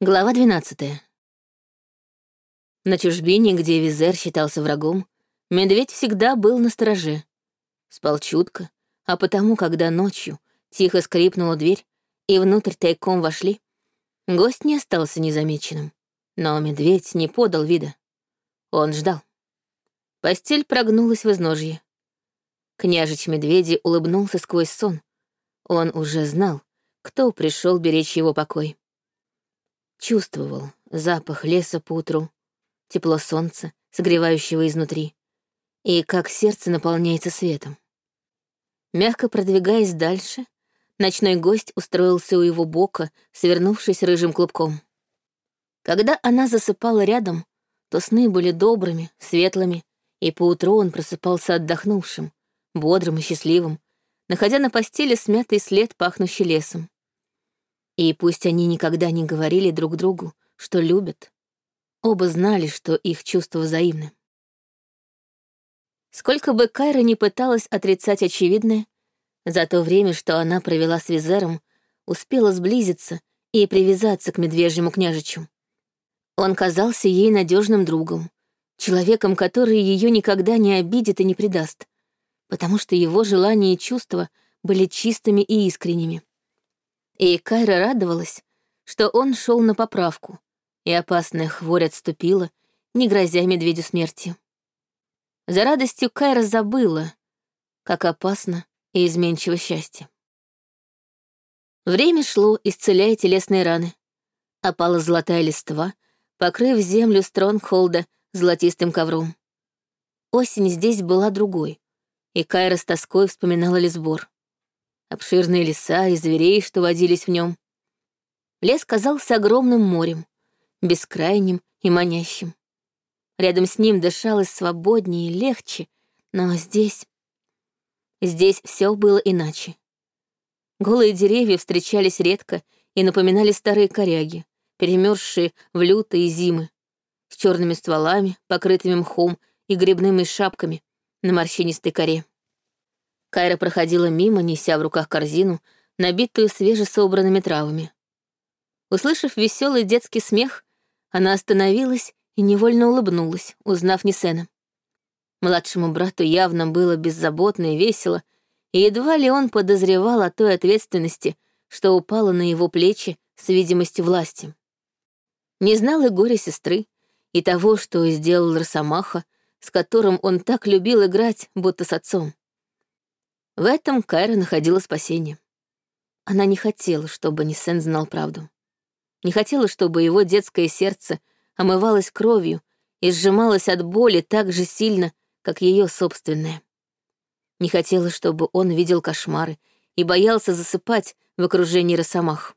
Глава 12. На чужбине, где Визер считался врагом, медведь всегда был на стороже. Спал чутко, а потому, когда ночью тихо скрипнула дверь и внутрь тайком вошли, гость не остался незамеченным. Но медведь не подал вида. Он ждал. Постель прогнулась в изножье. Княжич медведи улыбнулся сквозь сон. Он уже знал, кто пришел беречь его покой. Чувствовал запах леса по утру, тепло солнца, согревающего изнутри, и как сердце наполняется светом. Мягко продвигаясь дальше, ночной гость устроился у его бока, свернувшись рыжим клубком. Когда она засыпала рядом, то сны были добрыми, светлыми, и поутру он просыпался отдохнувшим, бодрым и счастливым, находя на постели смятый след, пахнущий лесом. И пусть они никогда не говорили друг другу, что любят, оба знали, что их чувства взаимны. Сколько бы Кайра не пыталась отрицать очевидное, за то время, что она провела с Визером, успела сблизиться и привязаться к медвежьему княжичу. Он казался ей надежным другом, человеком, который ее никогда не обидит и не предаст, потому что его желания и чувства были чистыми и искренними. И Кайра радовалась, что он шел на поправку, и опасная хворь отступила, не грозя медведю смертью. За радостью Кайра забыла, как опасно и изменчиво счастье. Время шло, исцеляя телесные раны. Опала золотая листва, покрыв землю Стронгхолда золотистым ковром. Осень здесь была другой, и Кайра с тоской вспоминала Лесбор обширные леса и зверей, что водились в нем. Лес казался огромным морем, бескрайним и манящим. Рядом с ним дышалось свободнее и легче, но здесь... Здесь все было иначе. Голые деревья встречались редко и напоминали старые коряги, перемерзшие в лютые зимы, с черными стволами, покрытыми мхом и грибными шапками на морщинистой коре. Кайра проходила мимо, неся в руках корзину, набитую свежесобранными травами. Услышав веселый детский смех, она остановилась и невольно улыбнулась, узнав Нисена. Младшему брату явно было беззаботно и весело, и едва ли он подозревал о той ответственности, что упала на его плечи с видимостью власти. Не знал и горя сестры, и того, что сделал Росомаха, с которым он так любил играть, будто с отцом. В этом Кайра находила спасение. Она не хотела, чтобы Ниссен знал правду. Не хотела, чтобы его детское сердце омывалось кровью и сжималось от боли так же сильно, как ее собственное. Не хотела, чтобы он видел кошмары и боялся засыпать в окружении росомах.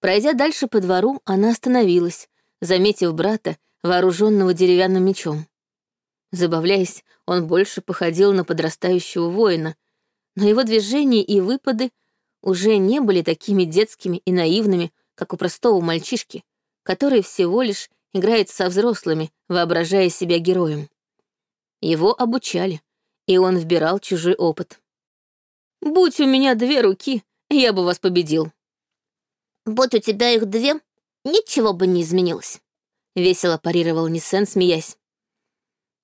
Пройдя дальше по двору, она остановилась, заметив брата, вооруженного деревянным мечом. Забавляясь, он больше походил на подрастающего воина, но его движения и выпады уже не были такими детскими и наивными, как у простого мальчишки, который всего лишь играет со взрослыми, воображая себя героем. Его обучали, и он вбирал чужой опыт. «Будь у меня две руки, я бы вас победил». «Будь у тебя их две, ничего бы не изменилось», — весело парировал Ниссен, смеясь.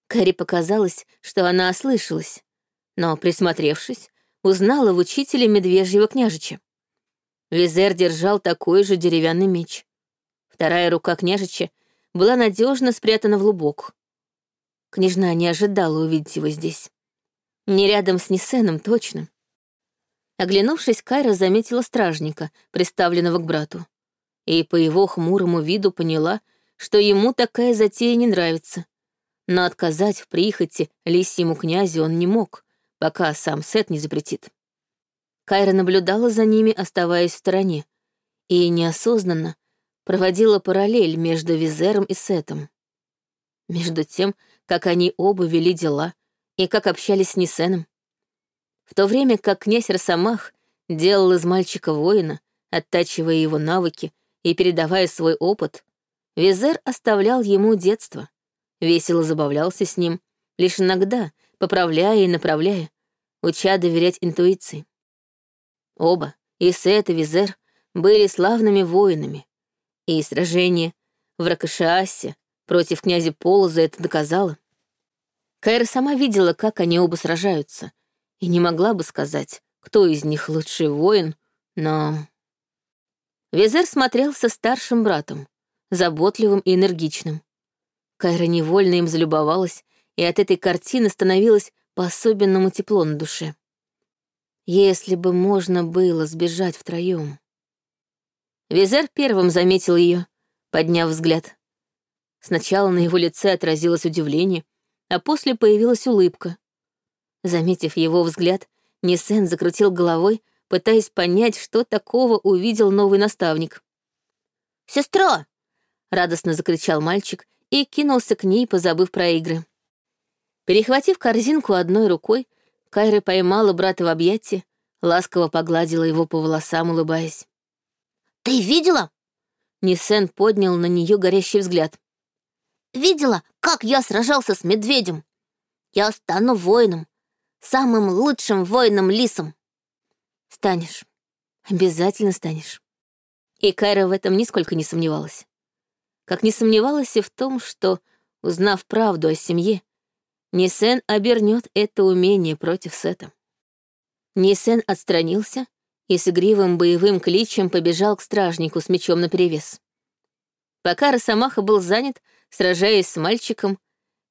Кэрри показалось, что она ослышалась, но, присмотревшись, узнала в учителе медвежьего княжича. Визер держал такой же деревянный меч. Вторая рука княжича была надежно спрятана в лубок. Княжна не ожидала увидеть его здесь. Не рядом с Нисеном, точно. Оглянувшись, Кайра заметила стражника, приставленного к брату. И по его хмурому виду поняла, что ему такая затея не нравится. Но отказать в прихоти лисьему князю он не мог, пока сам Сет не запретит. Кайра наблюдала за ними, оставаясь в стороне, и неосознанно проводила параллель между Визером и Сетом. Между тем, как они оба вели дела и как общались с Нисеном. В то время как князь Росомах делал из мальчика воина, оттачивая его навыки и передавая свой опыт, Визер оставлял ему детство, весело забавлялся с ним, лишь иногда поправляя и направляя, уча доверять интуиции. Оба, и Сет, и Визер, были славными воинами, И сражение в Ракошиасе против князя Полоза это доказало. Кайра сама видела, как они оба сражаются, и не могла бы сказать, кто из них лучший воин, но... Визер смотрелся старшим братом, заботливым и энергичным. Кайра невольно им залюбовалась, и от этой картины становилось по-особенному тепло на душе. Если бы можно было сбежать втроем. Визер первым заметил ее, подняв взгляд. Сначала на его лице отразилось удивление, а после появилась улыбка. Заметив его взгляд, Нисен закрутил головой, пытаясь понять, что такого увидел новый наставник. «Сестра!» — радостно закричал мальчик и кинулся к ней, позабыв про игры. Перехватив корзинку одной рукой, Кайра поймала брата в объятия, ласково погладила его по волосам, улыбаясь. «Ты видела?» Нисен поднял на нее горящий взгляд. «Видела, как я сражался с медведем? Я стану воином, самым лучшим воином-лисом». «Станешь. Обязательно станешь». И Кайра в этом нисколько не сомневалась. Как не сомневалась и в том, что, узнав правду о семье, Нисен обернет это умение против Сета. Нисен отстранился и с игривым боевым кличем побежал к стражнику с мечом наперевес. Пока Росомаха был занят, сражаясь с мальчиком,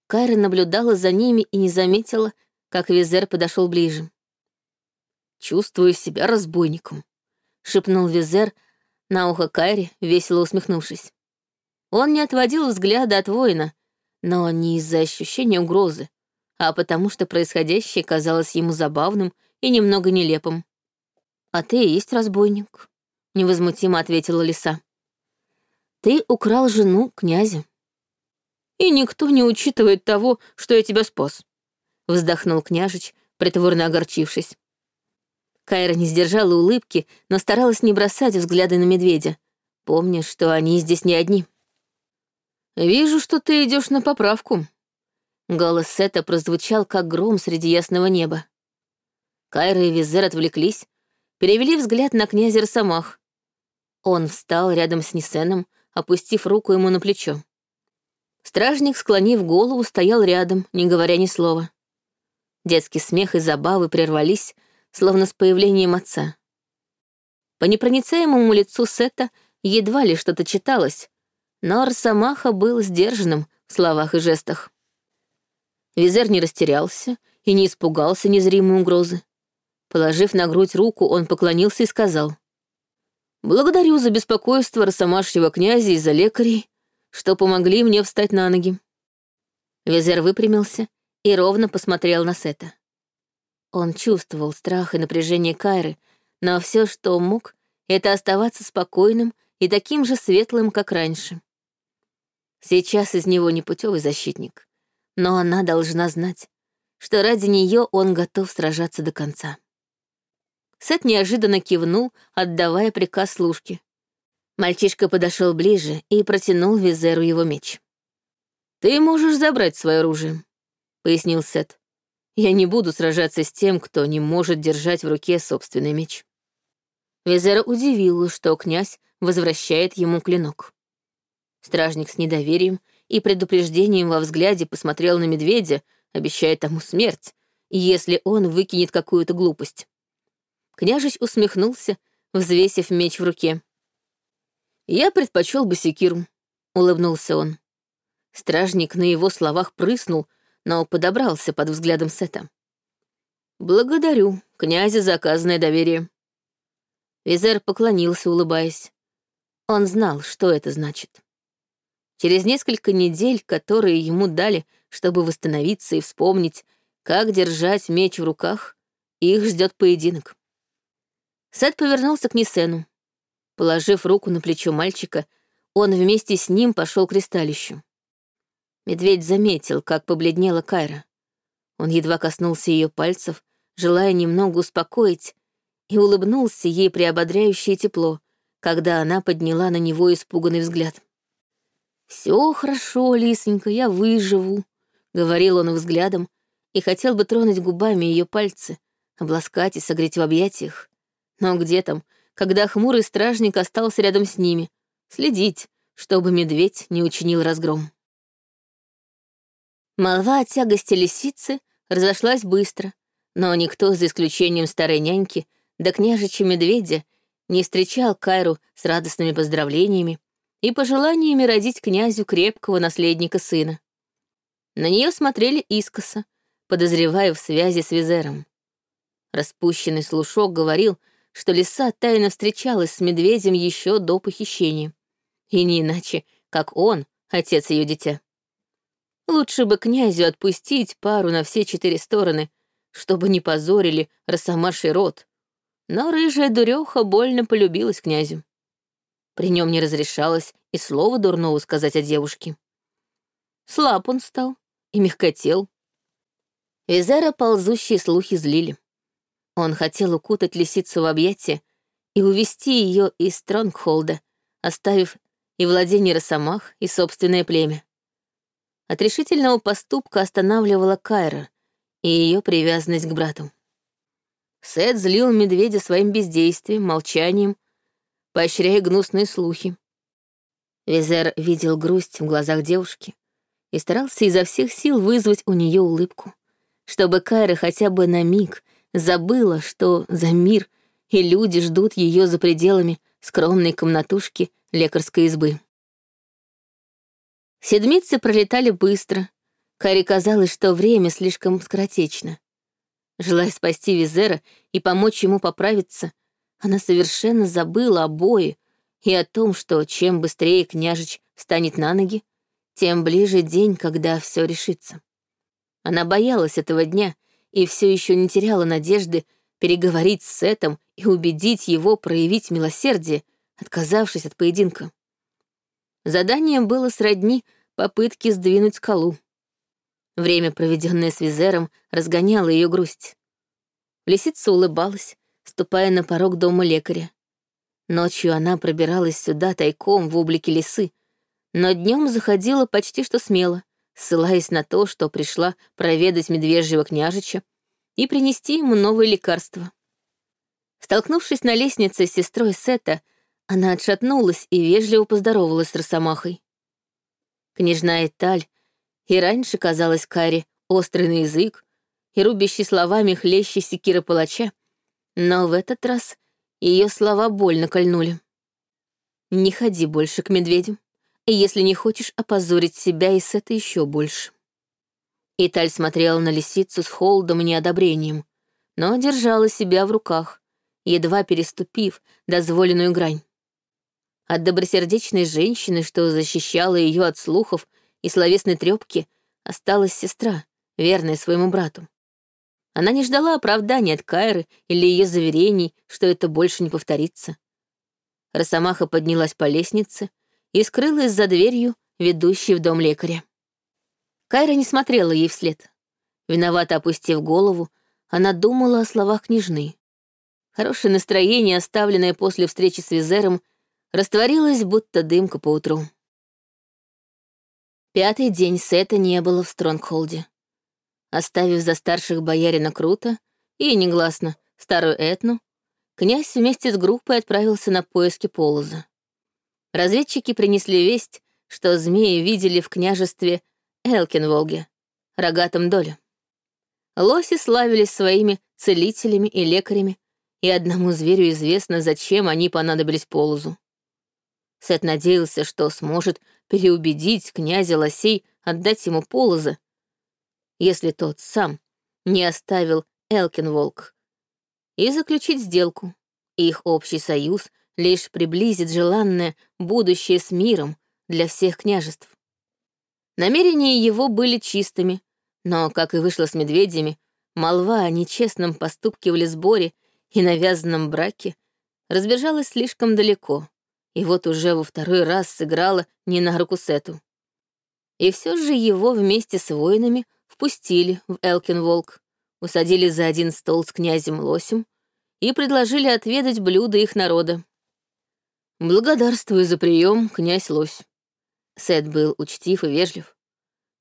Кайра наблюдала за ними и не заметила, как Визер подошел ближе. «Чувствую себя разбойником», — шепнул Визер на ухо Кайре, весело усмехнувшись. Он не отводил взгляда от воина, но не из-за ощущения угрозы, а потому что происходящее казалось ему забавным и немного нелепым. «А ты и есть разбойник», — невозмутимо ответила лиса. «Ты украл жену князя». «И никто не учитывает того, что я тебя спас», — вздохнул княжич, притворно огорчившись. Кайра не сдержала улыбки, но старалась не бросать взгляды на медведя, помня, что они здесь не одни. «Вижу, что ты идешь на поправку». Голос Сета прозвучал, как гром среди ясного неба. Кайра и Визер отвлеклись, перевели взгляд на князя Росомах. Он встал рядом с Нисеном, опустив руку ему на плечо. Стражник, склонив голову, стоял рядом, не говоря ни слова. Детский смех и забавы прервались, словно с появлением отца. По непроницаемому лицу Сета едва ли что-то читалось, но Арсамаха был сдержанным в словах и жестах. Визер не растерялся и не испугался незримой угрозы. Положив на грудь руку, он поклонился и сказал. «Благодарю за беспокойство Росомашьего князя и за лекарей, что помогли мне встать на ноги». Визер выпрямился и ровно посмотрел на Сета. Он чувствовал страх и напряжение Кайры, но все, что мог, это оставаться спокойным и таким же светлым, как раньше. Сейчас из него не путевый защитник, но она должна знать, что ради нее он готов сражаться до конца. Сет неожиданно кивнул, отдавая приказ служке. Мальчишка подошел ближе и протянул Визеру его меч. «Ты можешь забрать свое оружие», — пояснил Сет. «Я не буду сражаться с тем, кто не может держать в руке собственный меч». Визера удивила, что князь возвращает ему клинок. Стражник с недоверием и предупреждением во взгляде посмотрел на медведя, обещая тому смерть, если он выкинет какую-то глупость. Княжич усмехнулся, взвесив меч в руке. «Я предпочел бы секиру», — улыбнулся он. Стражник на его словах прыснул, но подобрался под взглядом Сета. «Благодарю, князя, за оказанное доверие». Визер поклонился, улыбаясь. Он знал, что это значит. Через несколько недель, которые ему дали, чтобы восстановиться и вспомнить, как держать меч в руках, их ждет поединок. Сет повернулся к Нисену. Положив руку на плечо мальчика, он вместе с ним пошел к кристалищу. Медведь заметил, как побледнела Кайра. Он едва коснулся ее пальцев, желая немного успокоить, и улыбнулся ей приободряющее тепло, когда она подняла на него испуганный взгляд. «Все хорошо, Лисонька, я выживу», — говорил он взглядом, и хотел бы тронуть губами ее пальцы, обласкать и согреть в объятиях. Но где там, когда хмурый стражник остался рядом с ними, следить, чтобы медведь не учинил разгром. Молва о тягости лисицы разошлась быстро, но никто, за исключением старой няньки, да княжича медведя, не встречал Кайру с радостными поздравлениями и пожеланиями родить князю крепкого наследника сына. На нее смотрели искоса, подозревая в связи с Визером. Распущенный слушок говорил, что лиса тайно встречалась с медведем еще до похищения. И не иначе, как он, отец ее дитя. Лучше бы князю отпустить пару на все четыре стороны, чтобы не позорили росомаший род. Но рыжая дуреха больно полюбилась князю. При нем не разрешалось и слова дурного сказать о девушке. Слаб он стал и мягкотел. Визера ползущие слухи злили. Он хотел укутать лисицу в объятия и увести ее из Стронгхолда, оставив и владение Росомах, и собственное племя. От решительного поступка останавливала Кайра и ее привязанность к брату. Сет злил медведя своим бездействием, молчанием, поощряя гнусные слухи. Визер видел грусть в глазах девушки и старался изо всех сил вызвать у нее улыбку, чтобы Кайра хотя бы на миг забыла, что за мир и люди ждут ее за пределами скромной комнатушки лекарской избы. Седмицы пролетали быстро. Кари казалось, что время слишком скоротечно. Желая спасти Визера и помочь ему поправиться, она совершенно забыла о бое и о том, что чем быстрее княжич встанет на ноги, тем ближе день, когда все решится. Она боялась этого дня и все еще не теряла надежды переговорить с Сетом и убедить его проявить милосердие, отказавшись от поединка. Заданием было сродни попытки сдвинуть скалу. Время, проведенное с Визером, разгоняло ее грусть. Лисица улыбалась, ступая на порог дома лекаря. Ночью она пробиралась сюда тайком в облике лисы, но днем заходила почти что смело, ссылаясь на то, что пришла проведать медвежьего княжича и принести ему новые лекарства. Столкнувшись на лестнице с сестрой Сета, она отшатнулась и вежливо поздоровалась с Росомахой. Княжна Эталь и раньше казалась Каре острый на язык и рубящий словами хлещий секира палача, но в этот раз ее слова больно кольнули. «Не ходи больше к медведям, если не хочешь опозорить себя и с это еще больше». Италь смотрела на лисицу с холодом и неодобрением, но держала себя в руках, едва переступив дозволенную грань. От добросердечной женщины, что защищала ее от слухов и словесной трепки осталась сестра, верная своему брату. Она не ждала оправдания от Кайры или ее заверений, что это больше не повторится. Росомаха поднялась по лестнице и скрылась за дверью, ведущей в дом лекаря. Кайра не смотрела ей вслед. Виновато опустив голову, она думала о словах княжны. Хорошее настроение, оставленное после встречи с Визером, растворилось, будто дымка по утру. Пятый день Сета не было в Стронгхолде. Оставив за старших боярина Крута и, негласно, старую Этну, князь вместе с группой отправился на поиски Полоза. Разведчики принесли весть, что змеи видели в княжестве Элкинволге, рогатом доле. Лоси славились своими целителями и лекарями, и одному зверю известно, зачем они понадобились Полозу. Сет надеялся, что сможет переубедить князя лосей отдать ему полоза, если тот сам не оставил Элкинволк, и заключить сделку. Их общий союз лишь приблизит желанное будущее с миром для всех княжеств. Намерения его были чистыми, но, как и вышло с медведями, молва о нечестном поступке в Лесборе и навязанном браке разбежалась слишком далеко и вот уже во второй раз сыграла не на руку Сету. И все же его вместе с воинами впустили в Элкинволк, усадили за один стол с князем Лосем и предложили отведать блюда их народа. «Благодарствую за прием, князь Лось». Сет был учтив и вежлив.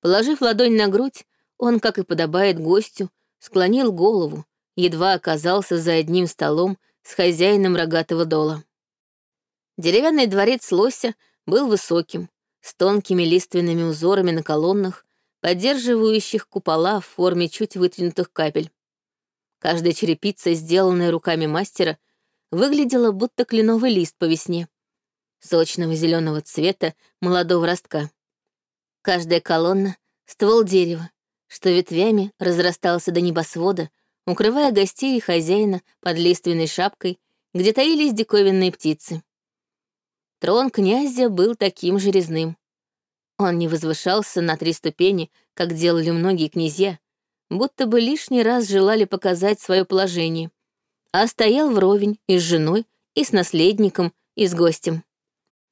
Положив ладонь на грудь, он, как и подобает гостю, склонил голову, едва оказался за одним столом с хозяином рогатого дола. Деревянный дворец лося был высоким, с тонкими лиственными узорами на колоннах, поддерживающих купола в форме чуть вытянутых капель. Каждая черепица, сделанная руками мастера, выглядела будто кленовый лист по весне, сочного зеленого цвета молодого ростка. Каждая колонна — ствол дерева, что ветвями разрастался до небосвода, укрывая гостей и хозяина под лиственной шапкой, где таились диковинные птицы. Трон князя был таким же резным. Он не возвышался на три ступени, как делали многие князья, будто бы лишний раз желали показать свое положение, а стоял вровень и с женой, и с наследником, и с гостем.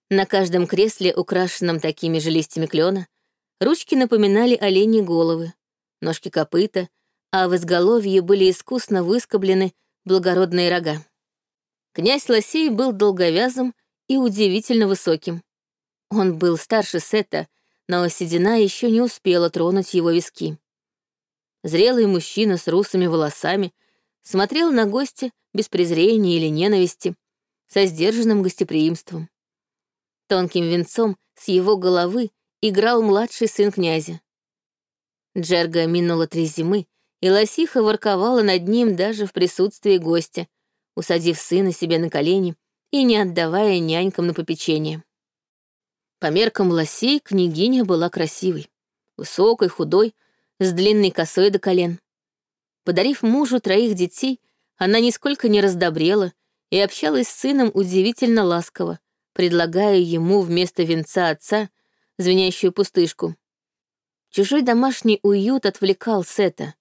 На каждом кресле, украшенном такими же листьями клена, ручки напоминали оленьи головы, ножки копыта, а в изголовье были искусно выскоблены благородные рога. Князь Лосей был долговязым и удивительно высоким. Он был старше Сета, но седина еще не успела тронуть его виски. Зрелый мужчина с русыми волосами смотрел на гостя без презрения или ненависти, со сдержанным гостеприимством. Тонким венцом с его головы играл младший сын князя. Джерга минула три зимы, и лосиха ворковала над ним даже в присутствии гостя, усадив сына себе на колени и не отдавая нянькам на попечение. По меркам лосей княгиня была красивой, высокой, худой, с длинной косой до колен. Подарив мужу троих детей, она нисколько не раздобрела и общалась с сыном удивительно ласково, предлагая ему вместо венца отца звенящую пустышку. Чужой домашний уют отвлекал Сета,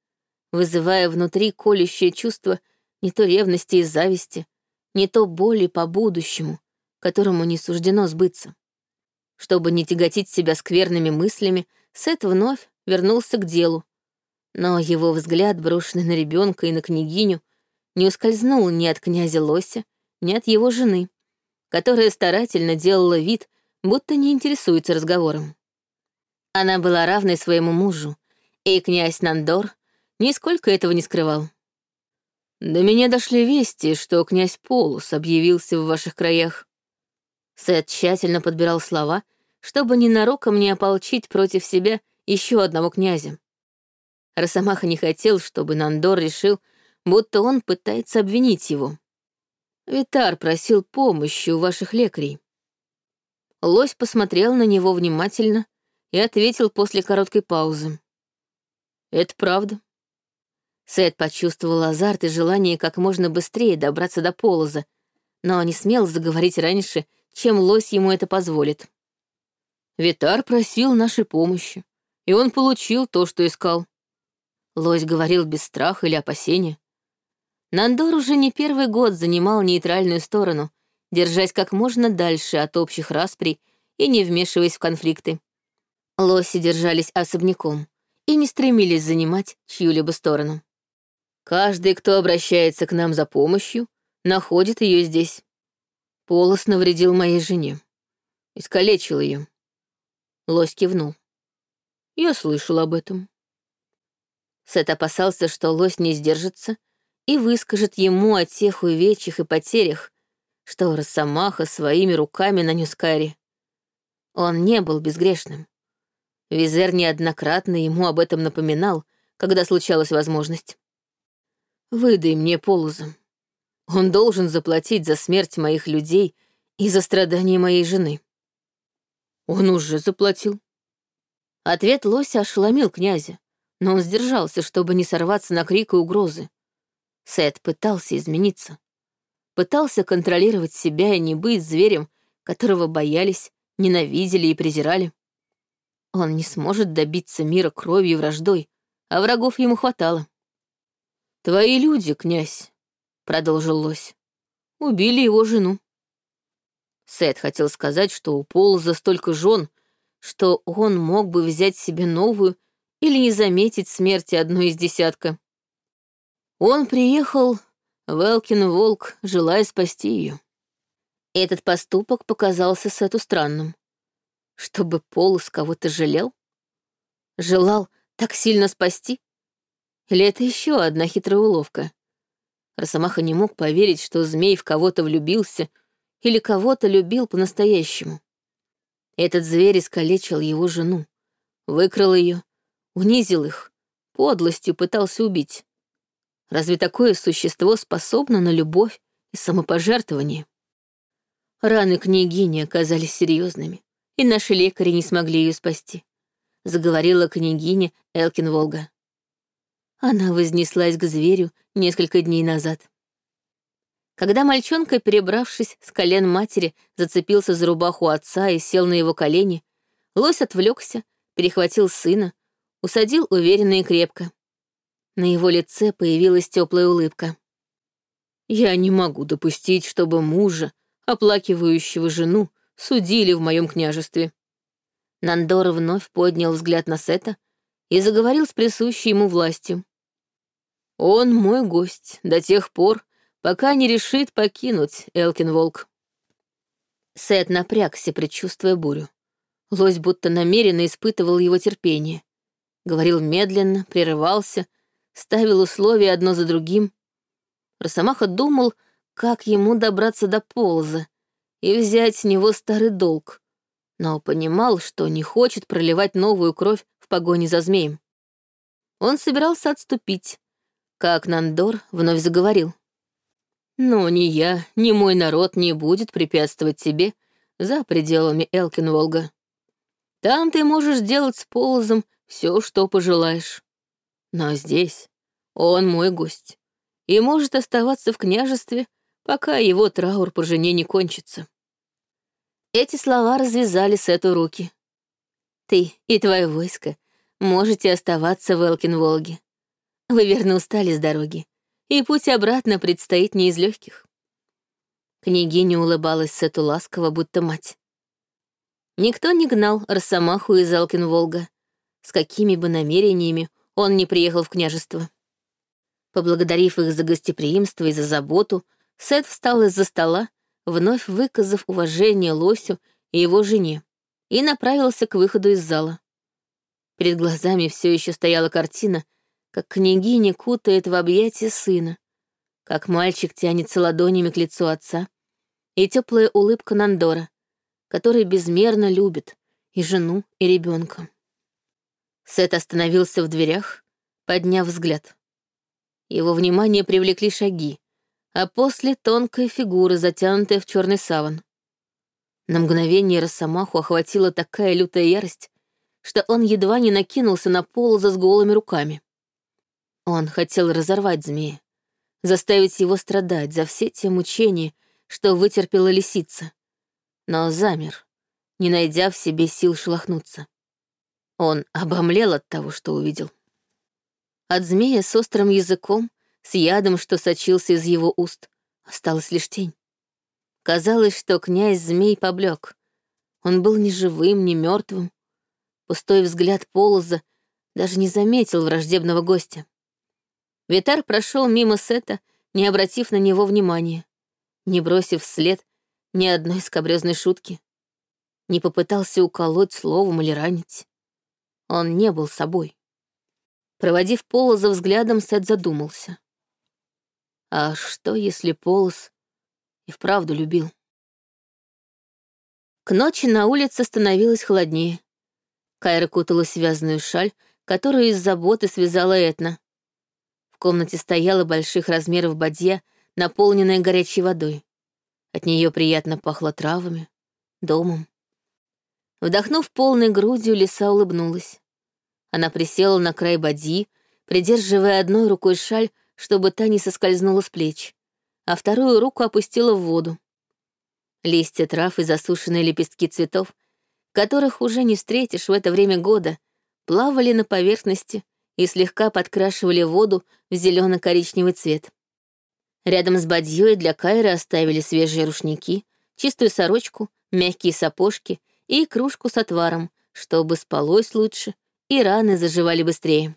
вызывая внутри колющее чувство не то ревности и зависти, не то боли по будущему, которому не суждено сбыться. Чтобы не тяготить себя скверными мыслями, Сет вновь вернулся к делу. Но его взгляд, брошенный на ребенка и на княгиню, не ускользнул ни от князя Лося, ни от его жены, которая старательно делала вид, будто не интересуется разговором. Она была равной своему мужу, и князь Нандор нисколько этого не скрывал. До меня дошли вести, что князь Полус объявился в ваших краях. Сет тщательно подбирал слова, чтобы ненароком не ополчить против себя еще одного князя. Росомаха не хотел, чтобы Нандор решил, будто он пытается обвинить его. Витар просил помощи у ваших лекарей. Лось посмотрел на него внимательно и ответил после короткой паузы. «Это правда». Сет почувствовал азарт и желание как можно быстрее добраться до полоза, но не смел заговорить раньше, чем лось ему это позволит. Витар просил нашей помощи, и он получил то, что искал. Лось говорил без страха или опасения. Нандор уже не первый год занимал нейтральную сторону, держась как можно дальше от общих расприй и не вмешиваясь в конфликты. Лоси держались особняком и не стремились занимать чью-либо сторону. Каждый, кто обращается к нам за помощью, находит ее здесь. Полос навредил моей жене. Искалечил ее. Лось кивнул. Я слышал об этом. Сет опасался, что лось не сдержится и выскажет ему о тех увечьях и потерях, что Росомаха своими руками нанес Кари. Он не был безгрешным. Визер неоднократно ему об этом напоминал, когда случалась возможность. «Выдай мне полуза», он должен заплатить за смерть моих людей и за страдания моей жены. Он уже заплатил. Ответ лося ошеломил князя, но он сдержался, чтобы не сорваться на крик и угрозы. Сет пытался измениться. Пытался контролировать себя и не быть зверем, которого боялись, ненавидели и презирали. Он не сможет добиться мира кровью и враждой, а врагов ему хватало. «Твои люди, князь, продолжил лось. Убили его жену. Сет хотел сказать, что у Полза столько жен, что он мог бы взять себе новую или не заметить смерти одной из десятка. Он приехал в Элкин Волк, желая спасти ее. Этот поступок показался Сету странным. Чтобы Полос кого-то жалел? Желал так сильно спасти? Или это еще одна хитрая уловка? Росомаха не мог поверить, что змей в кого-то влюбился или кого-то любил по-настоящему. Этот зверь искалечил его жену, выкрал ее, унизил их, подлостью пытался убить. Разве такое существо способно на любовь и самопожертвование? Раны княгини оказались серьезными, и наши лекари не смогли ее спасти, заговорила княгиня Элкин Волга. Она вознеслась к зверю несколько дней назад. Когда мальчонка, перебравшись с колен матери, зацепился за рубаху отца и сел на его колени, лось отвлекся, перехватил сына, усадил уверенно и крепко. На его лице появилась теплая улыбка. «Я не могу допустить, чтобы мужа, оплакивающего жену, судили в моем княжестве». Нандор вновь поднял взгляд на Сета и заговорил с присущей ему властью. «Он мой гость до тех пор, пока не решит покинуть Элкин Волк». Сет напрягся, предчувствуя бурю. Лось будто намеренно испытывал его терпение. Говорил медленно, прерывался, ставил условия одно за другим. Росомаха думал, как ему добраться до полза и взять с него старый долг, но понимал, что не хочет проливать новую кровь в погоне за змеем. Он собирался отступить, как Нандор вновь заговорил. «Но ни я, ни мой народ не будет препятствовать тебе за пределами Элкинволга. Там ты можешь делать с полозом все, что пожелаешь. Но здесь он мой гость и может оставаться в княжестве, пока его траур по жене не кончится. Эти слова развязали с эту руки. Ты и твое войско можете оставаться в Элкинволге. Вы верно устали с дороги, и путь обратно предстоит не из легких. Княгиня улыбалась Сету ласково, будто мать. Никто не гнал Росомаху из Алкинволга, с какими бы намерениями он не приехал в княжество. Поблагодарив их за гостеприимство и за заботу, Сет встал из-за стола, вновь выказав уважение Лосю и его жене, и направился к выходу из зала. Перед глазами все еще стояла картина, как княгиня кутает в объятия сына, как мальчик тянется ладонями к лицу отца, и теплая улыбка Нандора, который безмерно любит и жену, и ребенка. Сет остановился в дверях, подняв взгляд. Его внимание привлекли шаги, а после тонкая фигура, затянутая в черный саван. На мгновение Росомаху охватила такая лютая ярость, что он едва не накинулся на полоза с голыми руками. Он хотел разорвать змея, заставить его страдать за все те мучения, что вытерпела лисица, но замер, не найдя в себе сил шелохнуться. Он обомлел от того, что увидел. От змея с острым языком, с ядом, что сочился из его уст, осталась лишь тень. Казалось, что князь-змей поблек. Он был ни живым, ни мертвым. Пустой взгляд полоза даже не заметил враждебного гостя. Витар прошел мимо Сета, не обратив на него внимания, не бросив вслед ни одной скобрезной шутки. Не попытался уколоть словом или ранить. Он не был собой. Проводив Полоза взглядом, Сет задумался. А что, если Полоз и вправду любил? К ночи на улице становилось холоднее. Кайра куталась в вязаную шаль, которую из заботы связала Этна. В комнате стояла больших размеров бадья, наполненная горячей водой. От нее приятно пахло травами, домом. Вдохнув полной грудью, лиса улыбнулась. Она присела на край бадьи, придерживая одной рукой шаль, чтобы та не соскользнула с плеч, а вторую руку опустила в воду. Листья трав и засушенные лепестки цветов, которых уже не встретишь в это время года, плавали на поверхности и слегка подкрашивали воду в зелено коричневый цвет. Рядом с бадьей для Кайры оставили свежие рушники, чистую сорочку, мягкие сапожки и кружку с отваром, чтобы спалось лучше и раны заживали быстрее.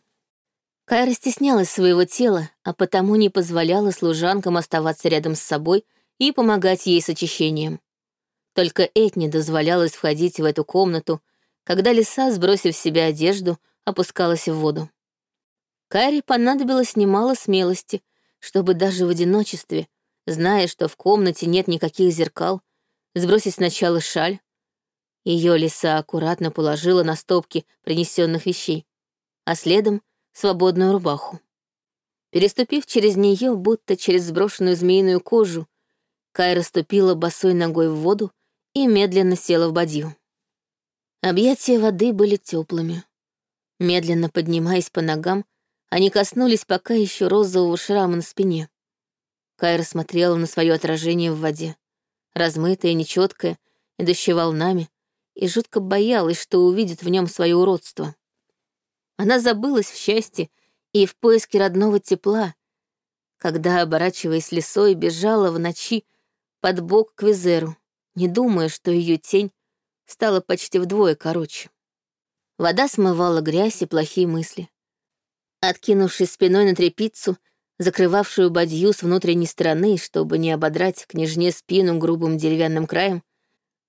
Кайра стеснялась своего тела, а потому не позволяла служанкам оставаться рядом с собой и помогать ей с очищением. Только Этне дозволялось входить в эту комнату, когда лиса, сбросив с себя одежду, опускалась в воду. Кайре понадобилось немало смелости, чтобы даже в Ее лиса аккуратно положила на стопки принесенных вещей, а следом — свободную рубаху. Переступив через нее, будто через сброшенную змеиную кожу, Кайра ступила босой ногой в воду и медленно села в бадью. Объятия воды были теплыми. Медленно поднимаясь по ногам, они коснулись пока еще розового шрама на спине. Кайра смотрела на свое отражение в воде, размытое, нечеткое, идущее волнами, и жутко боялась, что увидит в нем свое уродство. Она забылась в счастье и в поиске родного тепла, когда, оборачиваясь лесой, бежала в ночи под бок к Визеру, не думая, что ее тень стала почти вдвое короче. Вода смывала грязь и плохие мысли. Откинувшись спиной на трепицу, закрывавшую бадью с внутренней стороны, чтобы не ободрать княжне спину грубым деревянным краем,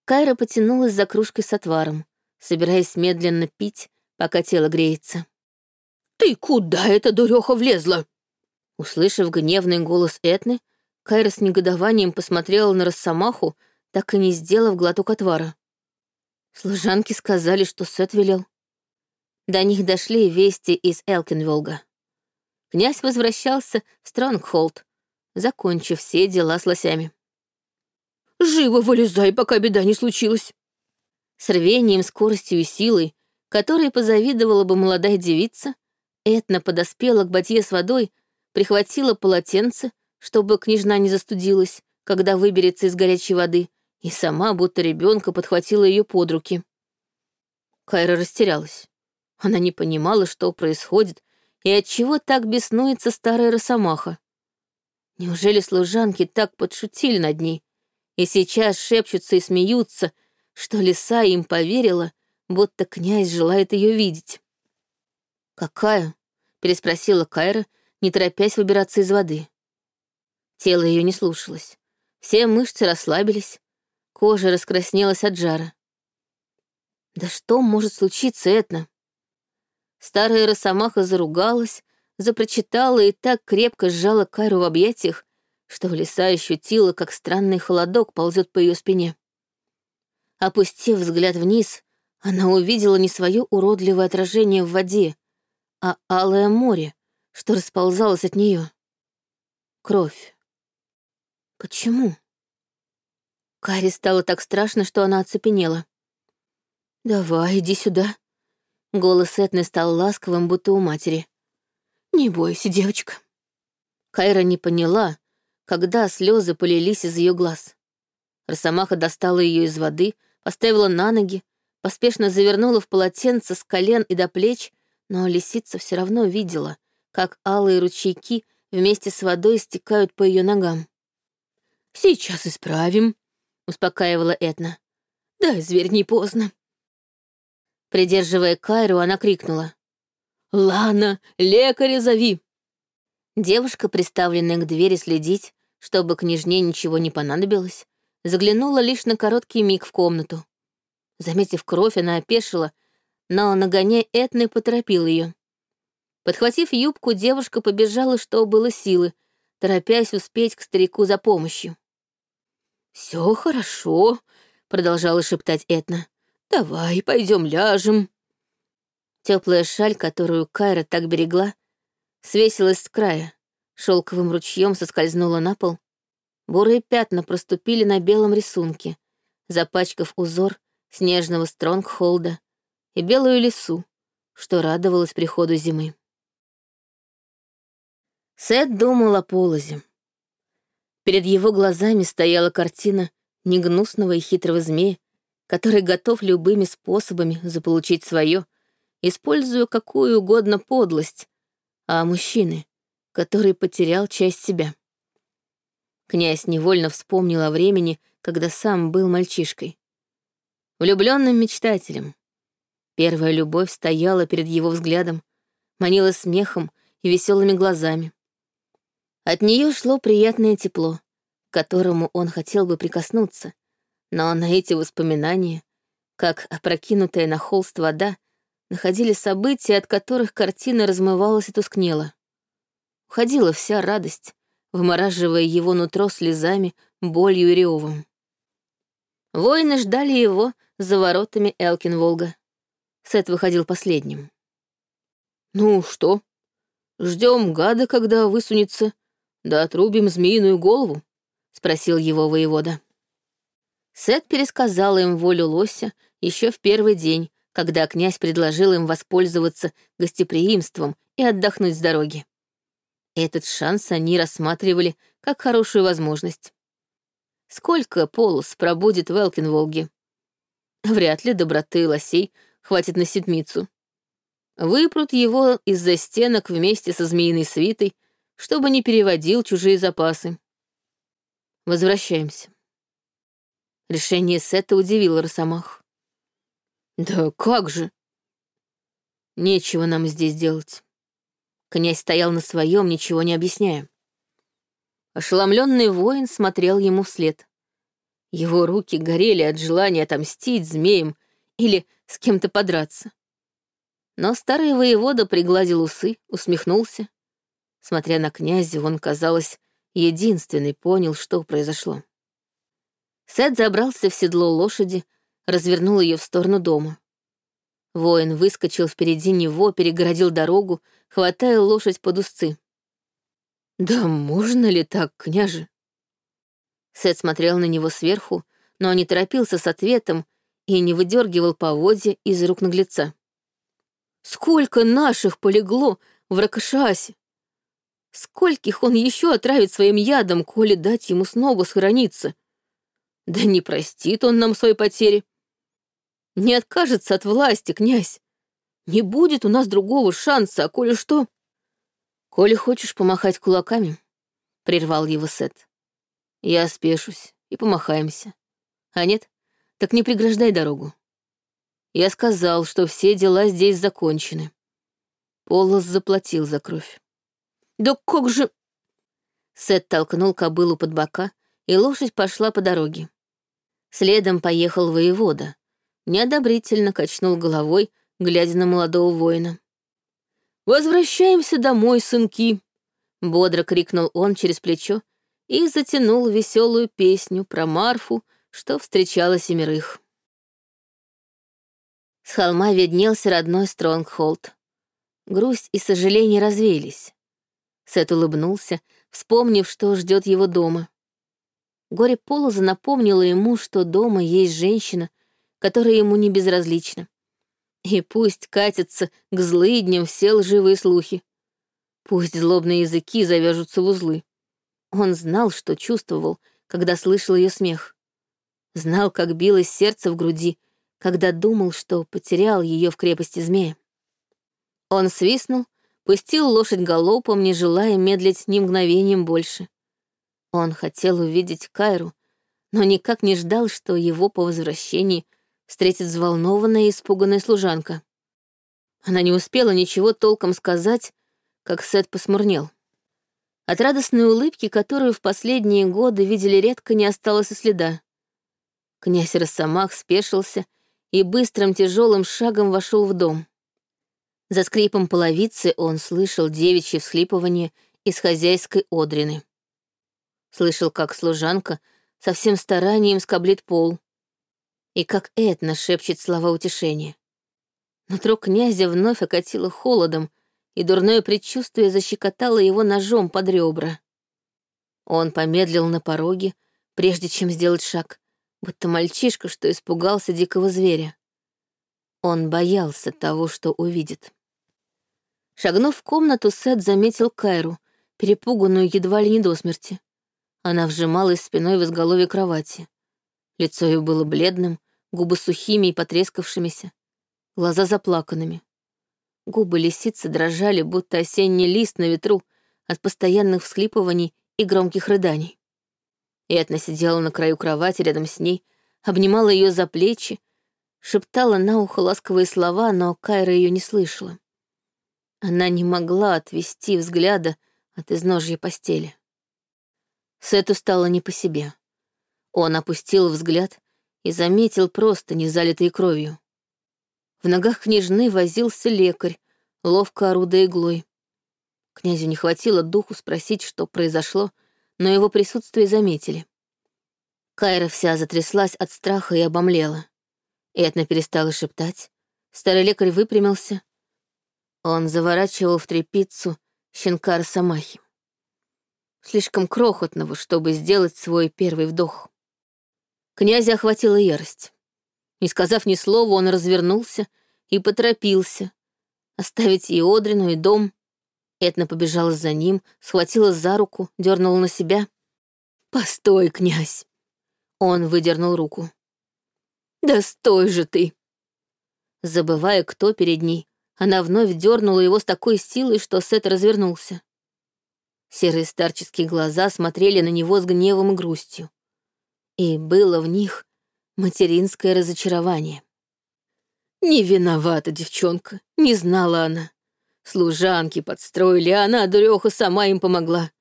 Кайра потянулась за кружкой с отваром, собираясь медленно пить, пока тело греется. «Ты куда эта дуреха влезла?» Услышав гневный голос Этны, Кайра с негодованием посмотрела на Росомаху, так и не сделав глоток отвара. Служанки сказали, что Сет велел. До них дошли вести из Элкинволга. Князь возвращался в Стронгхолд, закончив все дела с лосями. «Живо вылезай, пока беда не случилась!» С рвением, скоростью и силой, которой позавидовала бы молодая девица, Этна подоспела к бадье с водой, прихватила полотенце, чтобы княжна не застудилась, когда выберется из горячей воды, и сама, будто ребенка, подхватила ее под руки. Кайра растерялась. Она не понимала, что происходит и от чего так беснуется старая росомаха. Неужели служанки так подшутили над ней и сейчас шепчутся и смеются, что лиса им поверила, будто князь желает ее видеть? «Какая?» — переспросила Кайра, не торопясь выбираться из воды. Тело ее не слушалось. Все мышцы расслабились, кожа раскраснелась от жара. Да что может случиться, Этна? Старая росомаха заругалась, запрочитала и так крепко сжала Кайру в объятиях, что лиса ощутила, как странный холодок ползет по ее спине. Опустив взгляд вниз, она увидела не свое уродливое отражение в воде, а алое море, что расползалось от нее. Кровь. Почему? Кари стало так страшно, что она оцепенела. «Давай, иди сюда», Голос Этны стал ласковым, будто у матери. «Не бойся, девочка». Кайра не поняла, когда слезы полились из ее глаз. Росомаха достала ее из воды, поставила на ноги, поспешно завернула в полотенце с колен и до плеч, но лисица все равно видела, как алые ручейки вместе с водой стекают по ее ногам. «Сейчас исправим», — успокаивала Этна. «Да, зверь, не поздно». Придерживая Кайру, она крикнула. «Лана, лекаря зови!» Девушка, приставленная к двери следить, чтобы княжне ничего не понадобилось, заглянула лишь на короткий миг в комнату. Заметив кровь, она опешила, но нагоняя Этны поторопил ее. Подхватив юбку, девушка побежала, что было силы, торопясь успеть к старику за помощью. «Все хорошо», — продолжала шептать Этна. Давай, пойдем ляжем. Теплая шаль, которую Кайра так берегла, свесилась с края, шелковым ручьем соскользнула на пол. Бурые пятна проступили на белом рисунке, запачкав узор снежного стронгхолда и белую лесу, что радовалась приходу зимы. Сет думал о полозе. Перед его глазами стояла картина негнусного и хитрого змея, который готов любыми способами заполучить свое, используя какую угодно подлость, а мужчины, который потерял часть себя. Князь невольно вспомнил о времени, когда сам был мальчишкой. Влюбленным мечтателем. Первая любовь стояла перед его взглядом, манила смехом и веселыми глазами. От нее шло приятное тепло, к которому он хотел бы прикоснуться, но на эти воспоминания, как опрокинутая на холст вода, находили события, от которых картина размывалась и тускнела. Уходила вся радость, вымораживая его нутро слезами, болью и ревом. Воины ждали его за воротами Элкин-Волга. Сет выходил последним. «Ну что, ждем гада, когда высунется, да отрубим змеиную голову?» — спросил его воевода. Сет пересказал им волю лося еще в первый день, когда князь предложил им воспользоваться гостеприимством и отдохнуть с дороги. Этот шанс они рассматривали как хорошую возможность. Сколько полос пробудет в Элкинволге? Вряд ли доброты лосей хватит на седмицу. Выпрут его из-за стенок вместе со змеиной свитой, чтобы не переводил чужие запасы. Возвращаемся. Решение Сета удивило Росомах. «Да как же?» «Нечего нам здесь делать». Князь стоял на своем, ничего не объясняя. Ошеломленный воин смотрел ему вслед. Его руки горели от желания отомстить змеям или с кем-то подраться. Но старый воевода пригладил усы, усмехнулся. Смотря на князя, он, казалось, единственный понял, что произошло. Сет забрался в седло лошади, развернул ее в сторону дома. Воин выскочил впереди него, перегородил дорогу, хватая лошадь под узцы. «Да можно ли так, княже?» Сет смотрел на него сверху, но не торопился с ответом и не выдергивал поводья из рук наглеца. «Сколько наших полегло в Ракошасе? Скольких он еще отравит своим ядом, коли дать ему снова схорониться? Да не простит он нам своей потери. Не откажется от власти, князь. Не будет у нас другого шанса, а коли что... Коли хочешь помахать кулаками, — прервал его Сет. Я спешусь и помахаемся. А нет, так не преграждай дорогу. Я сказал, что все дела здесь закончены. Полос заплатил за кровь. Да как же... Сет толкнул кобылу под бока, и лошадь пошла по дороге. Следом поехал воевода. Неодобрительно качнул головой, глядя на молодого воина. «Возвращаемся домой, сынки!» Бодро крикнул он через плечо и затянул веселую песню про Марфу, что встречала семерых. С холма виднелся родной Стронгхолд. Грусть и сожаление развеялись. Сет улыбнулся, вспомнив, что ждет его дома. Горе Полоза напомнило ему, что дома есть женщина, которая ему не безразлична. И пусть катятся к злыдням все лживые слухи. Пусть злобные языки завяжутся в узлы. Он знал, что чувствовал, когда слышал ее смех. Знал, как билось сердце в груди, когда думал, что потерял ее в крепости змея. Он свистнул, пустил лошадь галопом, не желая медлить ни мгновением больше. Он хотел увидеть Кайру, но никак не ждал, что его по возвращении встретит взволнованная и испуганная служанка. Она не успела ничего толком сказать, как Сет посмурнел. От радостной улыбки, которую в последние годы видели редко, не осталось и следа. Князь Росомах спешился и быстрым тяжелым шагом вошел в дом. За скрипом половицы он слышал девичье всхлипывание из хозяйской одрины. Слышал, как служанка со всем старанием скоблит пол, и как Этна шепчет слова утешения. Нутро князя вновь окатило холодом, и дурное предчувствие защекотало его ножом под ребра. Он помедлил на пороге, прежде чем сделать шаг, будто мальчишка, что испугался дикого зверя. Он боялся того, что увидит. Шагнув в комнату, Сет заметил Кайру, перепуганную едва ли не до смерти. Она вжималась спиной в изголовье кровати. Лицо ее было бледным, губы сухими и потрескавшимися, глаза заплаканными. Губы лисицы дрожали, будто осенний лист на ветру от постоянных всхлипываний и громких рыданий. Этна сидела на краю кровати рядом с ней, обнимала ее за плечи, шептала на ухо ласковые слова, но Кайра ее не слышала. Она не могла отвести взгляда от изножья постели. Сету стало не по себе. Он опустил взгляд и заметил просто не залитые кровью. В ногах княжны возился лекарь, ловко орудая иглой. Князю не хватило духу спросить, что произошло, но его присутствие заметили. Кайра вся затряслась от страха и обомлела. Этна перестала шептать. Старый лекарь выпрямился. Он заворачивал в трепицу щенка Росомахи. Слишком крохотного, чтобы сделать свой первый вдох. Князя охватила ярость. Не сказав ни слова, он развернулся и поторопился. Оставить и Одрину, и дом. Этна побежала за ним, схватила за руку, дернула на себя. «Постой, князь!» Он выдернул руку. «Да стой же ты!» Забывая, кто перед ней, она вновь дернула его с такой силой, что Сет развернулся. Серые старческие глаза смотрели на него с гневом и грустью. И было в них материнское разочарование. Не виновата девчонка, не знала она. Служанки подстроили, а она, дуреха, сама им помогла.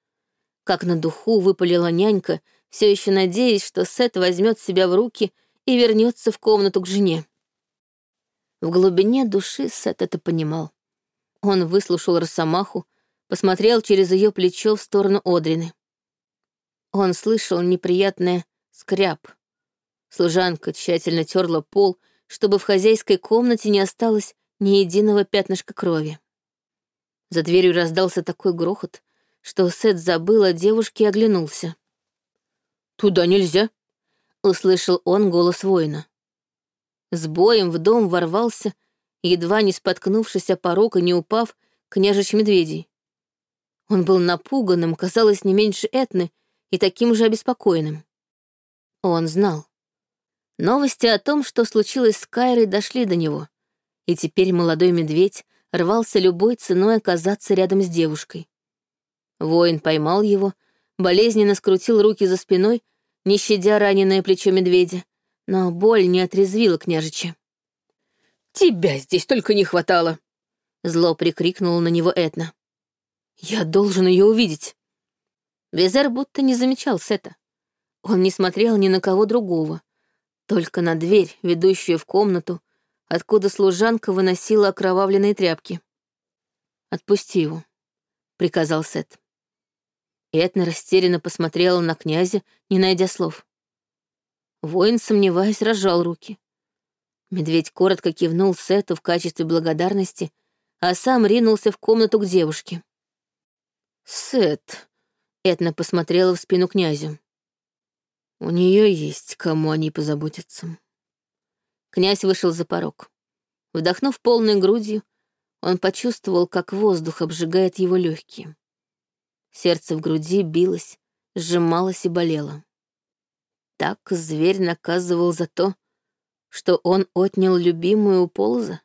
Как на духу выпалила нянька, все еще надеясь, что Сет возьмет себя в руки и вернется в комнату к жене. В глубине души Сет это понимал. Он выслушал Росомаху, посмотрел через ее плечо в сторону Одрины. Он слышал неприятное скряп. Служанка тщательно терла пол, чтобы в хозяйской комнате не осталось ни единого пятнышка крови. За дверью раздался такой грохот, что Сет забыл о девушке и оглянулся. «Туда нельзя», — услышал он голос воина. С боем в дом ворвался, едва не споткнувшись о порог и не упав, княжич Медведей. Он был напуганным, казалось, не меньше Этны, и таким же обеспокоенным. Он знал. Новости о том, что случилось с Кайрой, дошли до него, и теперь молодой медведь рвался любой ценой оказаться рядом с девушкой. Воин поймал его, болезненно скрутил руки за спиной, не щадя раненое плечо медведя, но боль не отрезвила княжича. «Тебя здесь только не хватало!» Зло прикрикнула на него Этна. «Я должен ее увидеть!» Визер будто не замечал Сета. Он не смотрел ни на кого другого, только на дверь, ведущую в комнату, откуда служанка выносила окровавленные тряпки. «Отпусти его», — приказал Сет. Этна растерянно посмотрела на князя, не найдя слов. Воин, сомневаясь, разжал руки. Медведь коротко кивнул Сету в качестве благодарности, а сам ринулся в комнату к девушке. «Сет», — Этна посмотрела в спину князю. «У нее есть кому они позаботятся». Князь вышел за порог. Вдохнув полной грудью, он почувствовал, как воздух обжигает его легкие. Сердце в груди билось, сжималось и болело. Так зверь наказывал за то, что он отнял любимую у полза.